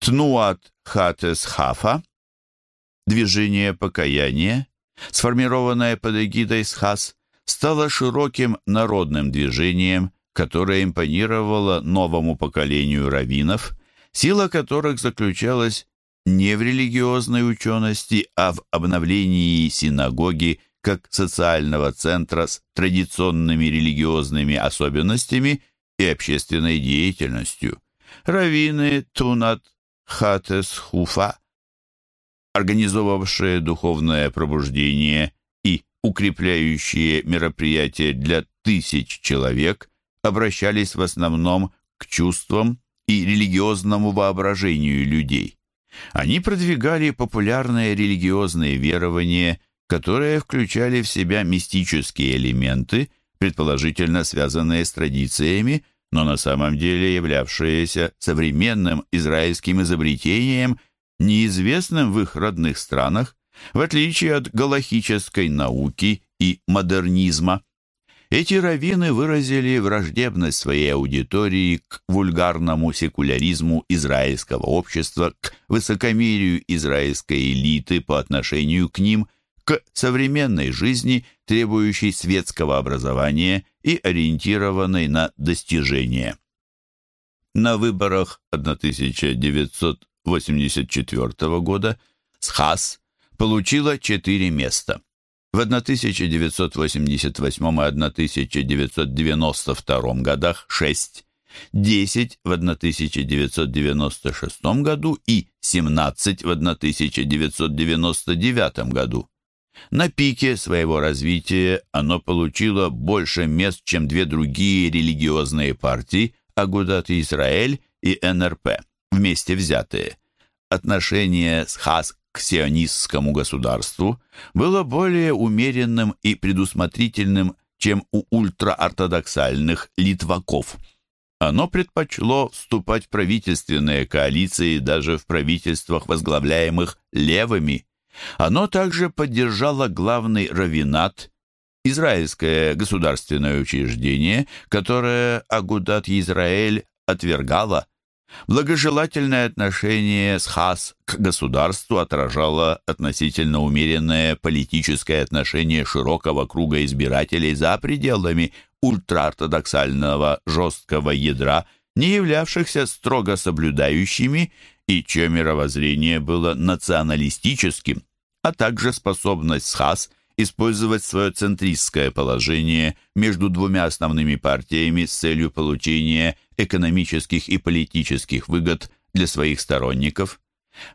Тнуат Хатес Хафа, движение покаяния, сформированное под эгидой Схас, стало широким народным движением, которое импонировало новому поколению раввинов, сила которых заключалась не в религиозной учености, а в обновлении синагоги как социального центра с традиционными религиозными особенностями и общественной деятельностью. Раввины Тунат Хатес Хуфа, организовавшие духовное пробуждение и укрепляющие мероприятия для тысяч человек, обращались в основном к чувствам и религиозному воображению людей. Они продвигали популярные религиозные верования, которые включали в себя мистические элементы, предположительно связанные с традициями, но на самом деле являвшиеся современным израильским изобретением, неизвестным в их родных странах, в отличие от галахической науки и модернизма. Эти раввины выразили враждебность своей аудитории к вульгарному секуляризму израильского общества, к высокомерию израильской элиты по отношению к ним, к современной жизни, требующей светского образования и ориентированной на достижения. На выборах 1984 года СХАС получила четыре места – в 1988 и 1992 годах 6, 10 в 1996 году и 17 в 1999 году. На пике своего развития оно получило больше мест, чем две другие религиозные партии Агудат Израиль и НРП, вместе взятые. Отношение с Хас к сионистскому государству было более умеренным и предусмотрительным, чем у ультраортодоксальных литваков. Оно предпочло вступать в правительственные коалиции даже в правительствах, возглавляемых левыми. Оно также поддержало главный равинат, израильское государственное учреждение, которое Агудат Израиль отвергало. Благожелательное отношение с Хас к государству отражало относительно умеренное политическое отношение широкого круга избирателей за пределами ультраортодоксального жесткого ядра, не являвшихся строго соблюдающими и чье мировоззрение было националистическим, а также способность СХАС использовать свое центристское положение между двумя основными партиями с целью получения экономических и политических выгод для своих сторонников.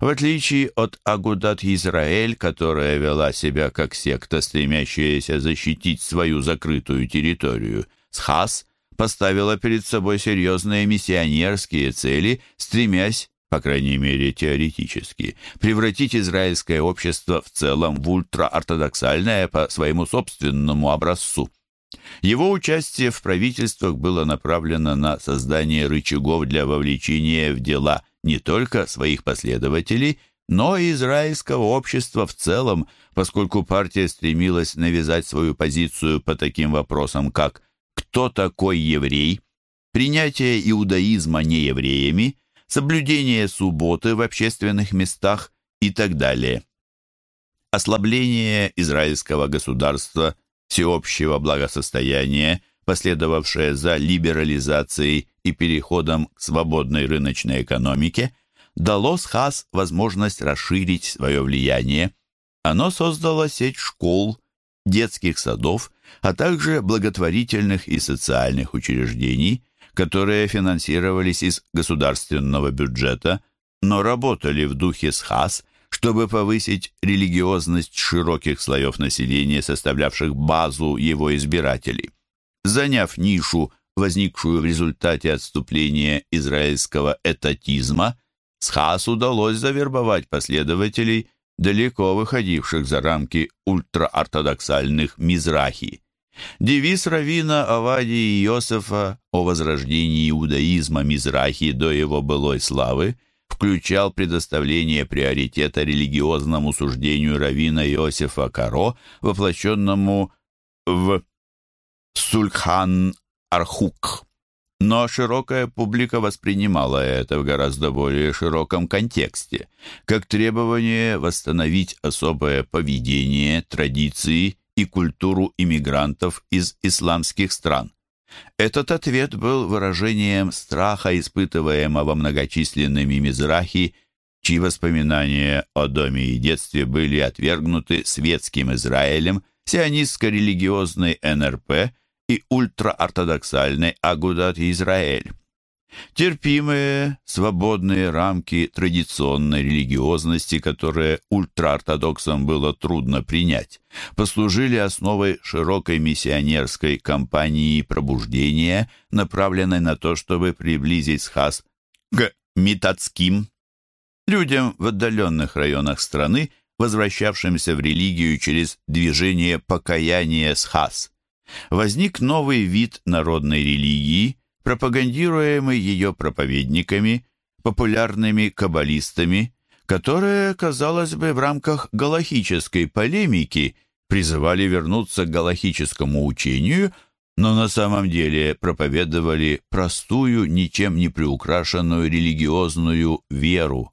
В отличие от Агудат Израиль, которая вела себя как секта, стремящаяся защитить свою закрытую территорию, Схас поставила перед собой серьезные миссионерские цели, стремясь, по крайней мере теоретически, превратить израильское общество в целом в ультраортодоксальное по своему собственному образцу. Его участие в правительствах было направлено на создание рычагов для вовлечения в дела не только своих последователей, но и израильского общества в целом, поскольку партия стремилась навязать свою позицию по таким вопросам, как «Кто такой еврей?», принятие иудаизма неевреями, соблюдение субботы в общественных местах и так далее. Ослабление израильского государства всеобщего благосостояния, последовавшее за либерализацией и переходом к свободной рыночной экономике, дало СХАС возможность расширить свое влияние. Оно создало сеть школ, детских садов, а также благотворительных и социальных учреждений, которые финансировались из государственного бюджета, но работали в духе СХАС – чтобы повысить религиозность широких слоев населения, составлявших базу его избирателей. Заняв нишу, возникшую в результате отступления израильского этатизма, Схас удалось завербовать последователей, далеко выходивших за рамки ультраортодоксальных Мизрахи. Девиз равина Авадии Иосифа о возрождении иудаизма Мизрахи до его былой славы включал предоставление приоритета религиозному суждению равина Иосифа Каро, воплощенному в Сульхан Архук. Но широкая публика воспринимала это в гораздо более широком контексте, как требование восстановить особое поведение, традиции и культуру иммигрантов из исламских стран. Этот ответ был выражением страха, испытываемого многочисленными мизрахи, чьи воспоминания о доме и детстве были отвергнуты светским Израилем, сионистско-религиозной НРП и ультраортодоксальной Агудат Израиль. Терпимые, свободные рамки традиционной религиозности, которые ультраортодоксам было трудно принять, послужили основой широкой миссионерской кампании пробуждения, направленной на то, чтобы приблизить Схаз к митацким людям в отдаленных районах страны, возвращавшимся в религию через движение покаяния Схаз возник новый вид народной религии, пропагандируемый ее проповедниками, популярными каббалистами, которые, казалось бы, в рамках галахической полемики призывали вернуться к галахическому учению, но на самом деле проповедовали простую, ничем не приукрашенную религиозную веру.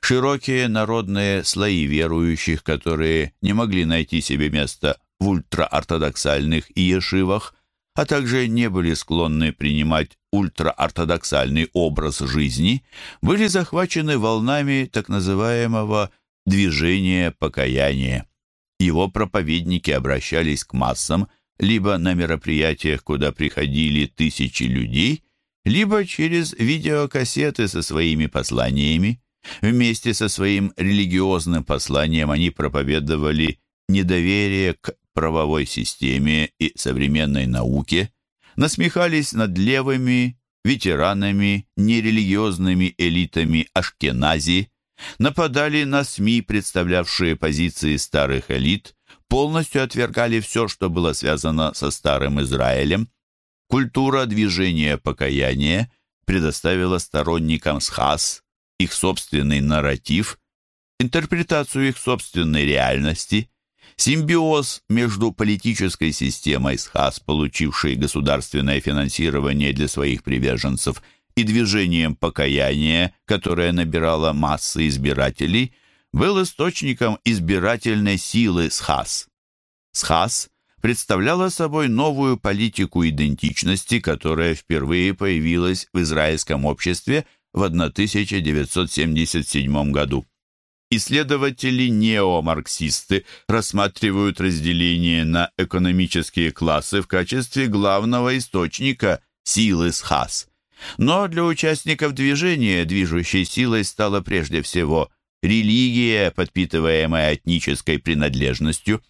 Широкие народные слои верующих, которые не могли найти себе места в ультраортодоксальных иешивах, а также не были склонны принимать ультраортодоксальный образ жизни, были захвачены волнами так называемого «движения покаяния». Его проповедники обращались к массам либо на мероприятиях, куда приходили тысячи людей, либо через видеокассеты со своими посланиями. Вместе со своим религиозным посланием они проповедовали недоверие к правовой системе и современной науке, насмехались над левыми, ветеранами, нерелигиозными элитами Ашкенази, нападали на СМИ, представлявшие позиции старых элит, полностью отвергали все, что было связано со Старым Израилем. Культура движения покаяния предоставила сторонникам СХАС их собственный нарратив, интерпретацию их собственной реальности – Симбиоз между политической системой СХАС, получившей государственное финансирование для своих приверженцев, и движением покаяния, которое набирало массы избирателей, был источником избирательной силы СХАС. СХАС представляла собой новую политику идентичности, которая впервые появилась в израильском обществе в 1977 году. Исследователи-неомарксисты рассматривают разделение на экономические классы в качестве главного источника силы СХАС. Но для участников движения движущей силой стала прежде всего религия, подпитываемая этнической принадлежностью.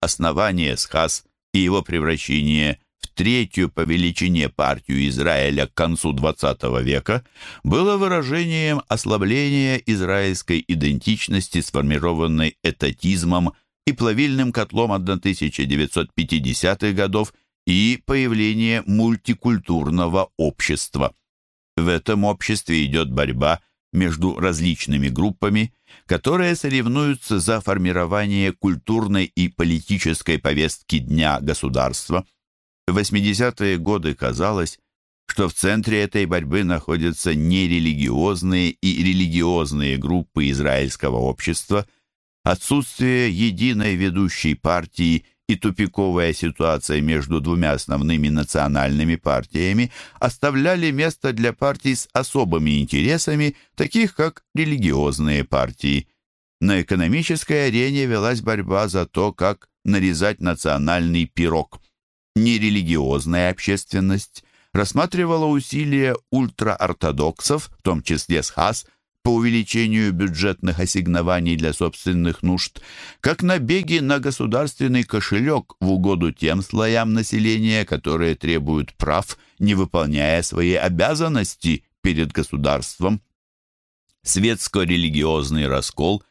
Основание СХАС и его превращение третью по величине партию Израиля к концу XX века, было выражением ослабления израильской идентичности, сформированной этатизмом и плавильным котлом 1950-х годов и появление мультикультурного общества. В этом обществе идет борьба между различными группами, которые соревнуются за формирование культурной и политической повестки дня государства – в 80-е годы казалось, что в центре этой борьбы находятся нерелигиозные и религиозные группы израильского общества, отсутствие единой ведущей партии и тупиковая ситуация между двумя основными национальными партиями оставляли место для партий с особыми интересами, таких как религиозные партии. На экономической арене велась борьба за то, как нарезать национальный пирог – нерелигиозная общественность рассматривала усилия ультраортодоксов, в том числе с по увеличению бюджетных ассигнований для собственных нужд, как набеги на государственный кошелек в угоду тем слоям населения, которые требуют прав, не выполняя свои обязанности перед государством. Светско-религиозный раскол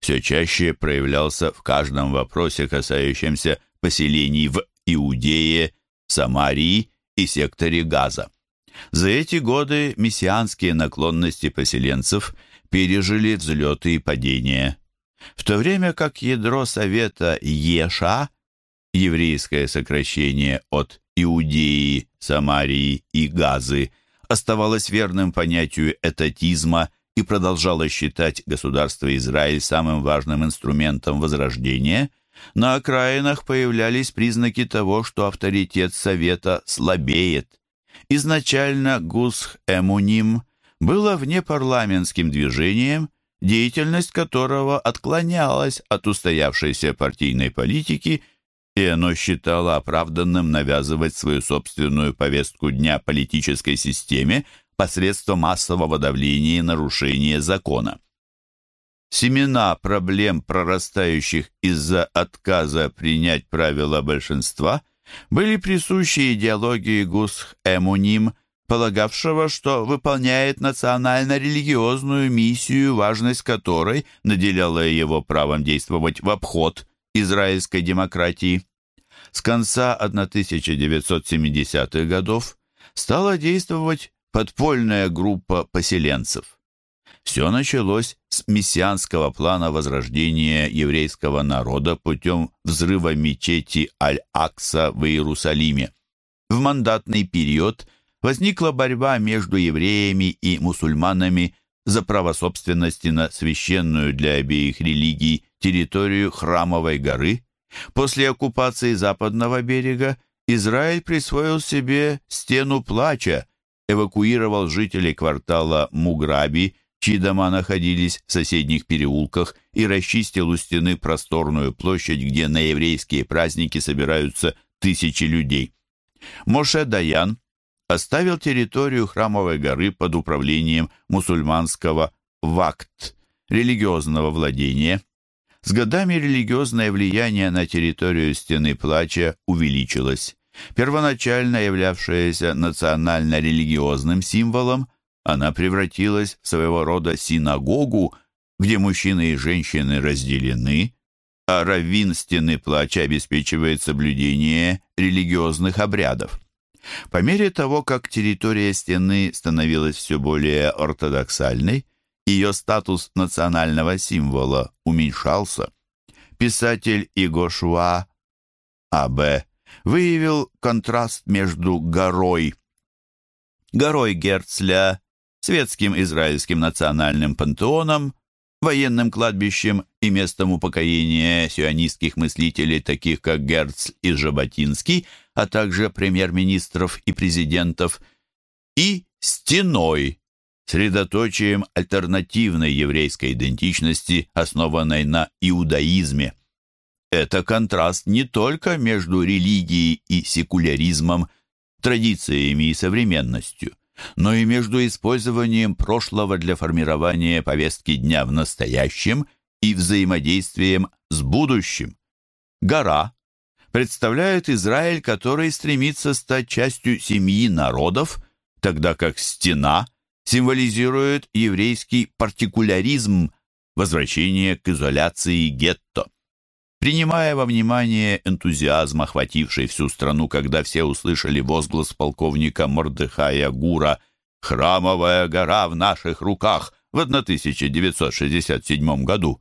все чаще проявлялся в каждом вопросе, касающемся поселений в Иудее, Самарии и секторе Газа. За эти годы мессианские наклонности поселенцев пережили взлеты и падения. В то время как ядро совета Еша, еврейское сокращение от Иудеи, Самарии и Газы, оставалось верным понятию этатизма и продолжала считать государство Израиль самым важным инструментом возрождения, на окраинах появлялись признаки того, что авторитет Совета слабеет. Изначально Гусх-Эмуним было внепарламентским движением, деятельность которого отклонялась от устоявшейся партийной политики и оно считало оправданным навязывать свою собственную повестку дня политической системе посредством массового давления и нарушения закона. Семена проблем, прорастающих из-за отказа принять правила большинства, были присущи идеологии Гусх-Эмуним, полагавшего, что выполняет национально-религиозную миссию, важность которой наделяла его правом действовать в обход израильской демократии. С конца 1970-х годов стала действовать подпольная группа поселенцев. Все началось с мессианского плана возрождения еврейского народа путем взрыва мечети Аль-Акса в Иерусалиме. В мандатный период возникла борьба между евреями и мусульманами за право собственности на священную для обеих религий территорию Храмовой горы. После оккупации западного берега Израиль присвоил себе стену плача, эвакуировал жителей квартала Муграби, чьи дома находились в соседних переулках, и расчистил у стены просторную площадь, где на еврейские праздники собираются тысячи людей. Моше Даян оставил территорию Храмовой горы под управлением мусульманского вакт, религиозного владения. С годами религиозное влияние на территорию Стены Плача увеличилось. Первоначально являвшаяся национально-религиозным символом, она превратилась в своего рода синагогу, где мужчины и женщины разделены, а раввин Стены Плача обеспечивает соблюдение религиозных обрядов. По мере того, как территория стены становилась все более ортодоксальной, ее статус национального символа уменьшался. Писатель Игошуа А.Б. выявил контраст между горой, горой Герцля, светским израильским национальным пантеоном, военным кладбищем и местом упокоения сионистских мыслителей, таких как Герцль и Жаботинский, а также премьер-министров и президентов, и стеной, средоточием альтернативной еврейской идентичности, основанной на иудаизме. Это контраст не только между религией и секуляризмом, традициями и современностью, но и между использованием прошлого для формирования повестки дня в настоящем и взаимодействием с будущим. Гора представляет Израиль, который стремится стать частью семьи народов, тогда как стена символизирует еврейский партикуляризм, возвращение к изоляции гетто. Принимая во внимание энтузиазм, охвативший всю страну, когда все услышали возглас полковника Мордыхая Гура «Храмовая гора в наших руках» в 1967 году,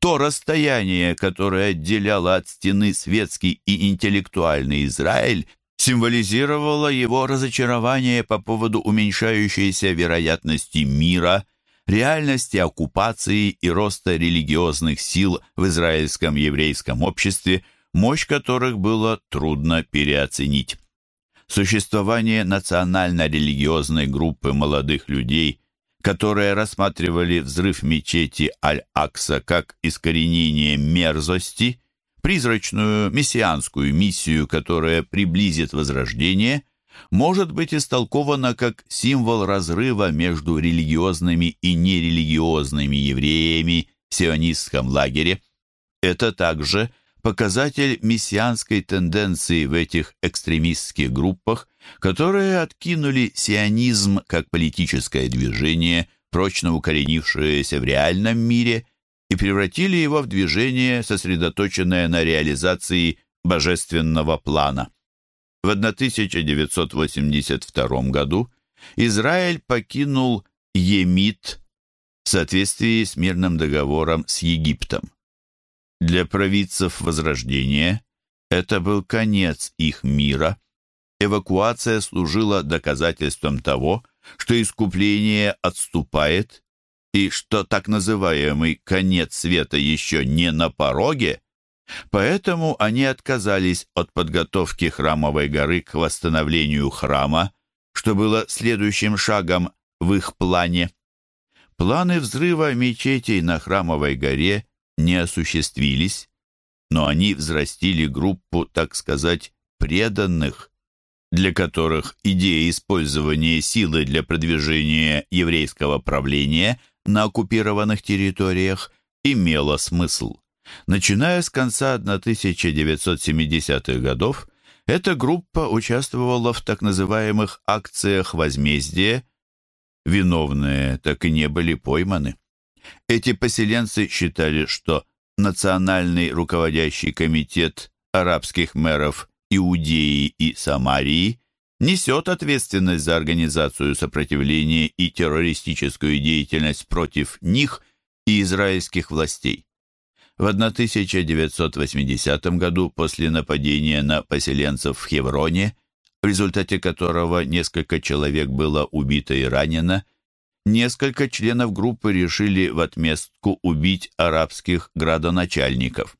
то расстояние, которое отделяло от стены светский и интеллектуальный Израиль, символизировало его разочарование по поводу уменьшающейся вероятности мира, реальности оккупации и роста религиозных сил в израильском еврейском обществе, мощь которых было трудно переоценить. Существование национально-религиозной группы молодых людей, которые рассматривали взрыв мечети Аль-Акса как искоренение мерзости – призрачную мессианскую миссию, которая приблизит возрождение, может быть истолкована как символ разрыва между религиозными и нерелигиозными евреями в сионистском лагере. Это также показатель мессианской тенденции в этих экстремистских группах, которые откинули сионизм как политическое движение, прочно укоренившееся в реальном мире – и превратили его в движение, сосредоточенное на реализации божественного плана. В 1982 году Израиль покинул Емит в соответствии с мирным договором с Египтом. Для провидцев Возрождения это был конец их мира, эвакуация служила доказательством того, что искупление отступает и что так называемый конец света еще не на пороге, поэтому они отказались от подготовки храмовой горы к восстановлению храма, что было следующим шагом в их плане. Планы взрыва мечетей на Храмовой горе не осуществились, но они взрастили группу, так сказать, преданных, для которых идея использования силы для продвижения еврейского правления на оккупированных территориях имела смысл. Начиная с конца 1970-х годов, эта группа участвовала в так называемых акциях возмездия, виновные так и не были пойманы. Эти поселенцы считали, что Национальный руководящий комитет арабских мэров Иудеи и Самарии несет ответственность за организацию сопротивления и террористическую деятельность против них и израильских властей. В 1980 году после нападения на поселенцев в Хевроне, в результате которого несколько человек было убито и ранено, несколько членов группы решили в отместку убить арабских градоначальников.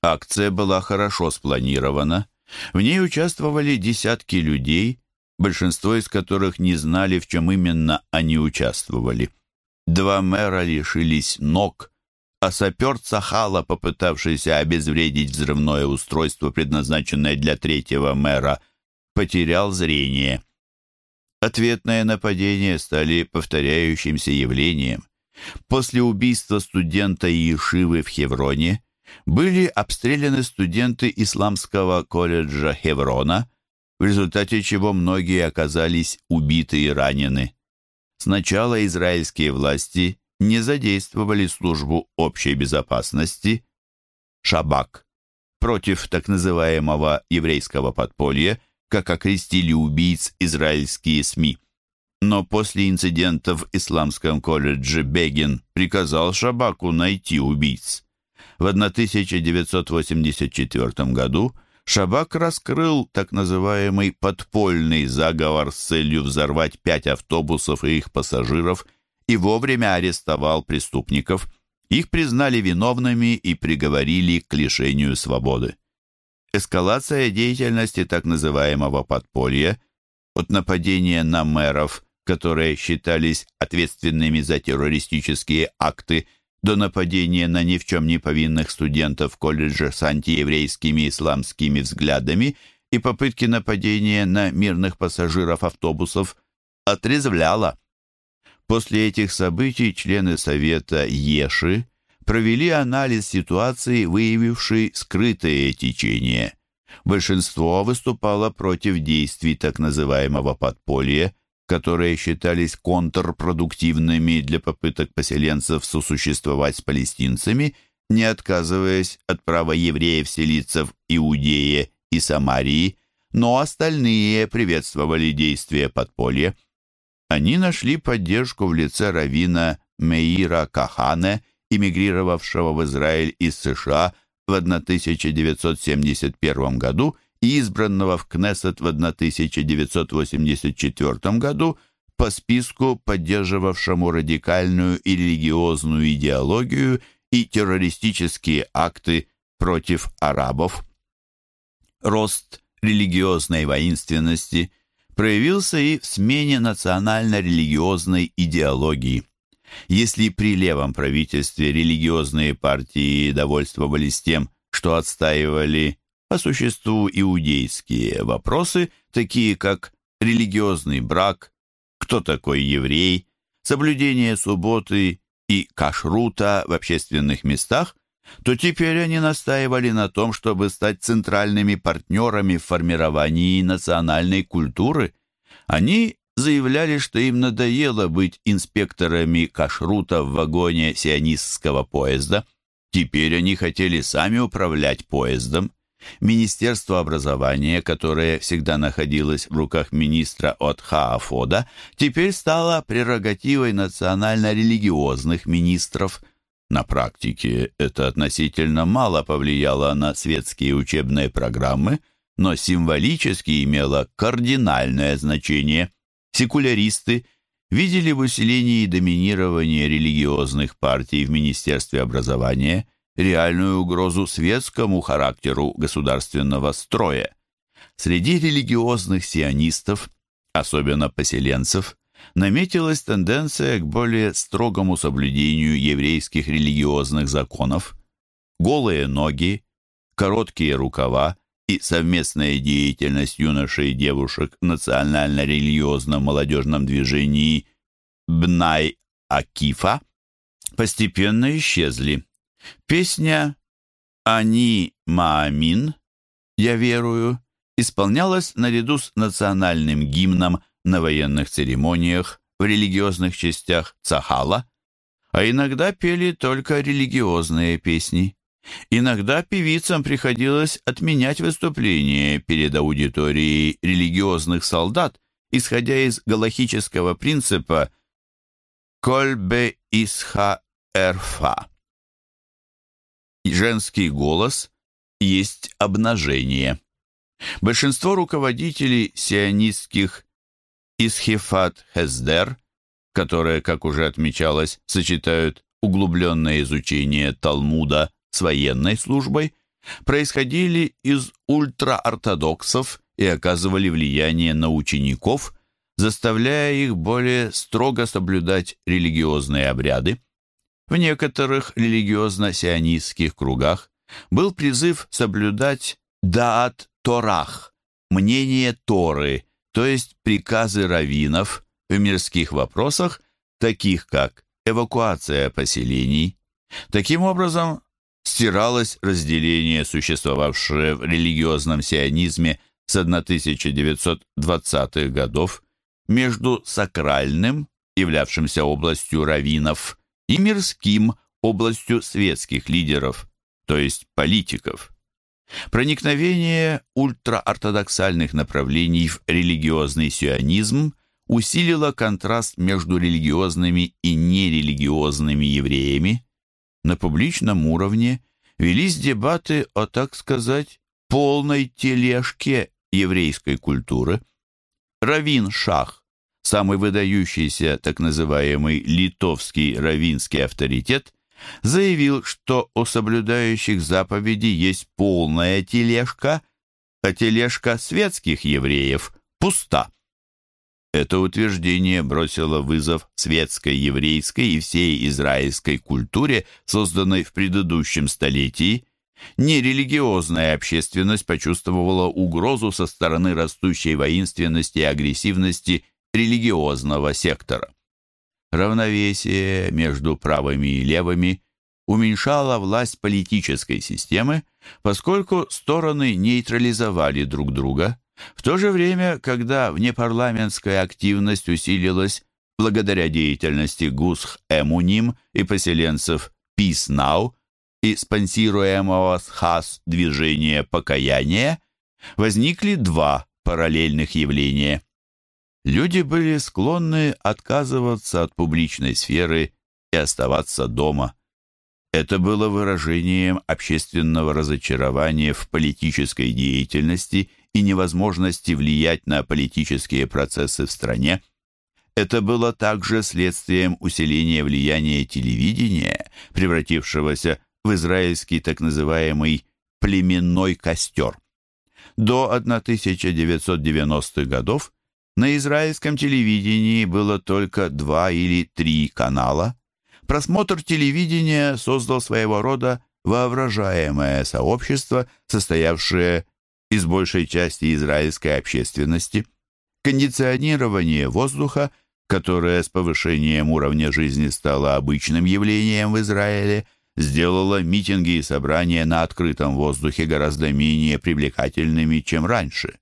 Акция была хорошо спланирована. В ней участвовали десятки людей, большинство из которых не знали, в чем именно они участвовали. Два мэра лишились ног, а сапер Цахала, попытавшийся обезвредить взрывное устройство, предназначенное для третьего мэра, потерял зрение. Ответные нападения стали повторяющимся явлением. После убийства студента Ешивы в Хевроне были обстреляны студенты Исламского колледжа Хеврона, в результате чего многие оказались убиты и ранены. Сначала израильские власти не задействовали службу общей безопасности «Шабак» против так называемого еврейского подполья, как окрестили убийц израильские СМИ. Но после инцидента в Исламском колледже Бегин приказал Шабаку найти убийц. В 1984 году Шабак раскрыл так называемый подпольный заговор с целью взорвать пять автобусов и их пассажиров и вовремя арестовал преступников. Их признали виновными и приговорили к лишению свободы. Эскалация деятельности так называемого подполья от нападения на мэров, которые считались ответственными за террористические акты, до нападения на ни в чем не повинных студентов колледжа с антиеврейскими исламскими взглядами и попытки нападения на мирных пассажиров автобусов отрезвляла. После этих событий члены Совета Еши провели анализ ситуации, выявивший скрытые течения. Большинство выступало против действий так называемого подполья, которые считались контрпродуктивными для попыток поселенцев сосуществовать с палестинцами, не отказываясь от права евреев селиться в Иудее и Самарии, но остальные приветствовали действия подполья. Они нашли поддержку в лице равина Меира Кахане – эмигрировавшего в Израиль из США в 1971 году и избранного в Кнессет в 1984 году по списку, поддерживавшему радикальную и религиозную идеологию и террористические акты против арабов. Рост религиозной воинственности проявился и в смене национально-религиозной идеологии. Если при левом правительстве религиозные партии довольствовались тем, что отстаивали по существу иудейские вопросы, такие как религиозный брак, кто такой еврей, соблюдение субботы и кашрута в общественных местах, то теперь они настаивали на том, чтобы стать центральными партнерами в формировании национальной культуры. Они заявляли, что им надоело быть инспекторами кашрута в вагоне сионистского поезда. Теперь они хотели сами управлять поездом. Министерство образования, которое всегда находилось в руках министра от Хаафода, теперь стало прерогативой национально-религиозных министров. На практике это относительно мало повлияло на светские учебные программы, но символически имело кардинальное значение. Секуляристы видели в усилении доминирования религиозных партий в Министерстве образования реальную угрозу светскому характеру государственного строя. Среди религиозных сионистов, особенно поселенцев, наметилась тенденция к более строгому соблюдению еврейских религиозных законов. Голые ноги, короткие рукава и совместная деятельность юношей и девушек в национально-религиозном молодежном движении «Бнай Акифа» постепенно исчезли. Песня «Ани Маамин» «Я верую» исполнялась наряду с национальным гимном на военных церемониях, в религиозных частях Цахала, а иногда пели только религиозные песни. Иногда певицам приходилось отменять выступления перед аудиторией религиозных солдат, исходя из галахического принципа «Кольбе исха эрфа». Женский голос есть обнажение. Большинство руководителей сионистских Исхифат Хездер, которые, как уже отмечалось, сочетают углубленное изучение Талмуда с военной службой, происходили из ультраортодоксов и оказывали влияние на учеников, заставляя их более строго соблюдать религиозные обряды. В некоторых религиозно-сионистских кругах был призыв соблюдать даат Торах, мнение Торы, то есть приказы раввинов в мирских вопросах, таких как эвакуация поселений. Таким образом, стиралось разделение, существовавшее в религиозном сионизме с 1920-х годов между сакральным, являвшимся областью раввинов, и мирским, областью светских лидеров, то есть политиков. Проникновение ультраортодоксальных направлений в религиозный сионизм усилило контраст между религиозными и нерелигиозными евреями. На публичном уровне велись дебаты о, так сказать, полной тележке еврейской культуры. Равин Шах, самый выдающийся так называемый литовский равинский авторитет, заявил, что у соблюдающих заповеди есть полная тележка, а тележка светских евреев пуста. Это утверждение бросило вызов светской, еврейской и всей израильской культуре, созданной в предыдущем столетии. Нерелигиозная общественность почувствовала угрозу со стороны растущей воинственности и агрессивности религиозного сектора равновесие между правыми и левыми уменьшало власть политической системы, поскольку стороны нейтрализовали друг друга, в то же время, когда внепарламентская активность усилилась благодаря деятельности Гусх Эмуним и поселенцев Now и спонсируемого с движения покаяния, возникли два параллельных явления. Люди были склонны отказываться от публичной сферы и оставаться дома. Это было выражением общественного разочарования в политической деятельности и невозможности влиять на политические процессы в стране. Это было также следствием усиления влияния телевидения, превратившегося в израильский так называемый «племенной костер». До 1990-х годов на израильском телевидении было только два или три канала. Просмотр телевидения создал своего рода воображаемое сообщество, состоявшее из большей части израильской общественности. Кондиционирование воздуха, которое с повышением уровня жизни стало обычным явлением в Израиле, сделало митинги и собрания на открытом воздухе гораздо менее привлекательными, чем раньше.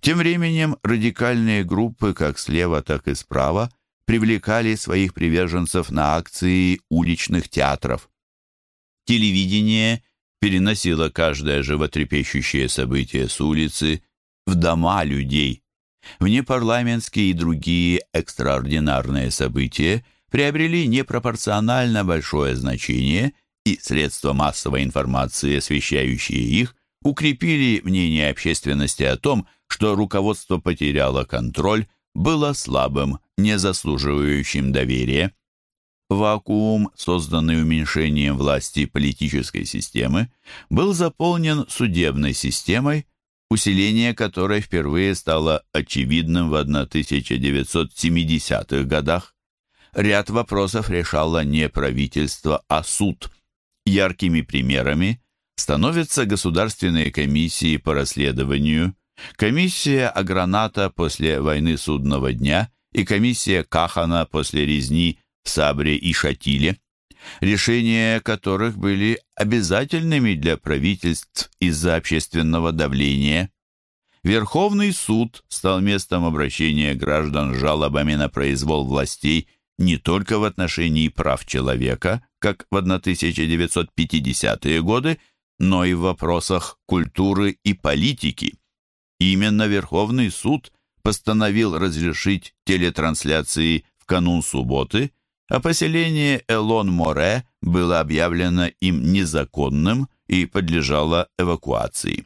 Тем временем радикальные группы как слева, так и справа привлекали своих приверженцев на акции уличных театров. Телевидение переносило каждое животрепещущее событие с улицы в дома людей. Внепарламентские и другие экстраординарные события приобрели непропорционально большое значение, и средства массовой информации, освещающие их, укрепили мнение общественности о том, что руководство потеряло контроль, было слабым, не заслуживающим доверия. Вакуум, созданный уменьшением власти политической системы, был заполнен судебной системой, усиление которой впервые стало очевидным в 1970-х годах. Ряд вопросов решало не правительство, а суд. Яркими примерами становятся государственные комиссии по расследованию, комиссия Аграната после войны судного дня и комиссия Кахана после резни в Сабре и Шатиле, решения которых были обязательными для правительств из-за общественного давления. Верховный суд стал местом обращения граждан с жалобами на произвол властей не только в отношении прав человека, как в 1950-е годы, но и в вопросах культуры и политики. Именно Верховный суд постановил разрешить телетрансляции в канун субботы – а поселение Элон-Море было объявлено им незаконным и подлежало эвакуации.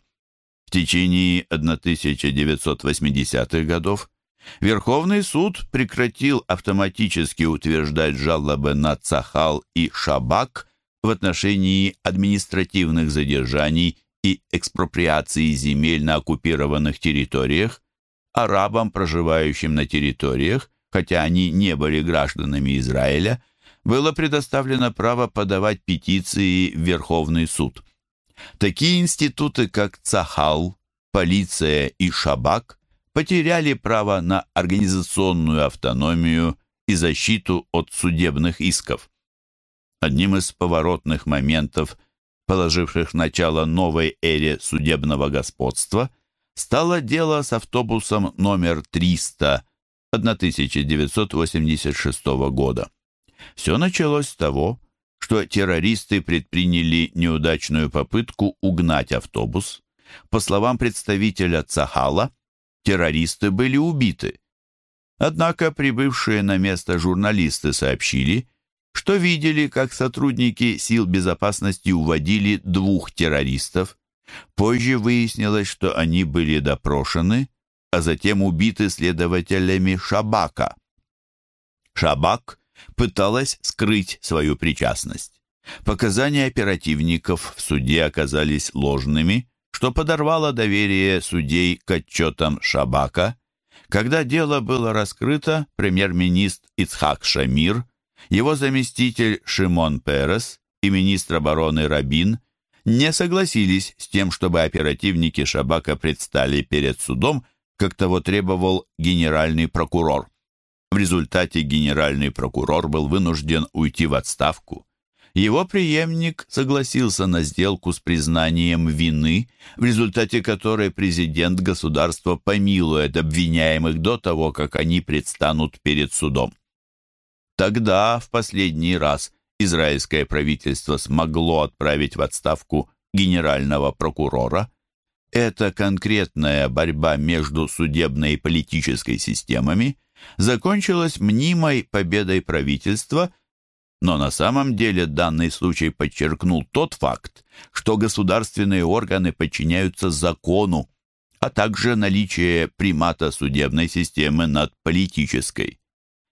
В течение 1980-х годов Верховный суд прекратил автоматически утверждать жалобы на Цахал и Шабак в отношении административных задержаний и экспроприации земель на оккупированных территориях, арабам, проживающим на территориях, хотя они не были гражданами Израиля, было предоставлено право подавать петиции в Верховный суд. Такие институты, как Цахал, полиция и Шабак, потеряли право на организационную автономию и защиту от судебных исков. Одним из поворотных моментов, положивших начало новой эре судебного господства, стало дело с автобусом номер 300 1986 года. Все началось с того, что террористы предприняли неудачную попытку угнать автобус. По словам представителя Цахала, террористы были убиты. Однако прибывшие на место журналисты сообщили, что видели, как сотрудники сил безопасности уводили двух террористов. Позже выяснилось, что они были допрошены, а затем убиты следователями Шабака. Шабак пыталась скрыть свою причастность. Показания оперативников в суде оказались ложными, что подорвало доверие судей к отчетам Шабака. Когда дело было раскрыто, премьер-министр Ицхак Шамир, его заместитель Шимон Перес и министр обороны Рабин не согласились с тем, чтобы оперативники Шабака предстали перед судом как того требовал генеральный прокурор. В результате генеральный прокурор был вынужден уйти в отставку. Его преемник согласился на сделку с признанием вины, в результате которой президент государства помилует обвиняемых до того, как они предстанут перед судом. Тогда, в последний раз, израильское правительство смогло отправить в отставку генерального прокурора – эта конкретная борьба между судебной и политической системами закончилась мнимой победой правительства, но на самом деле данный случай подчеркнул тот факт, что государственные органы подчиняются закону, а также наличие примата судебной системы над политической.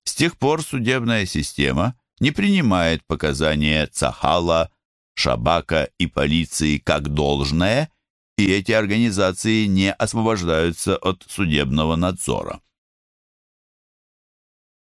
С тех пор судебная система не принимает показания Цахала, Шабака и полиции как должное – и эти организации не освобождаются от судебного надзора.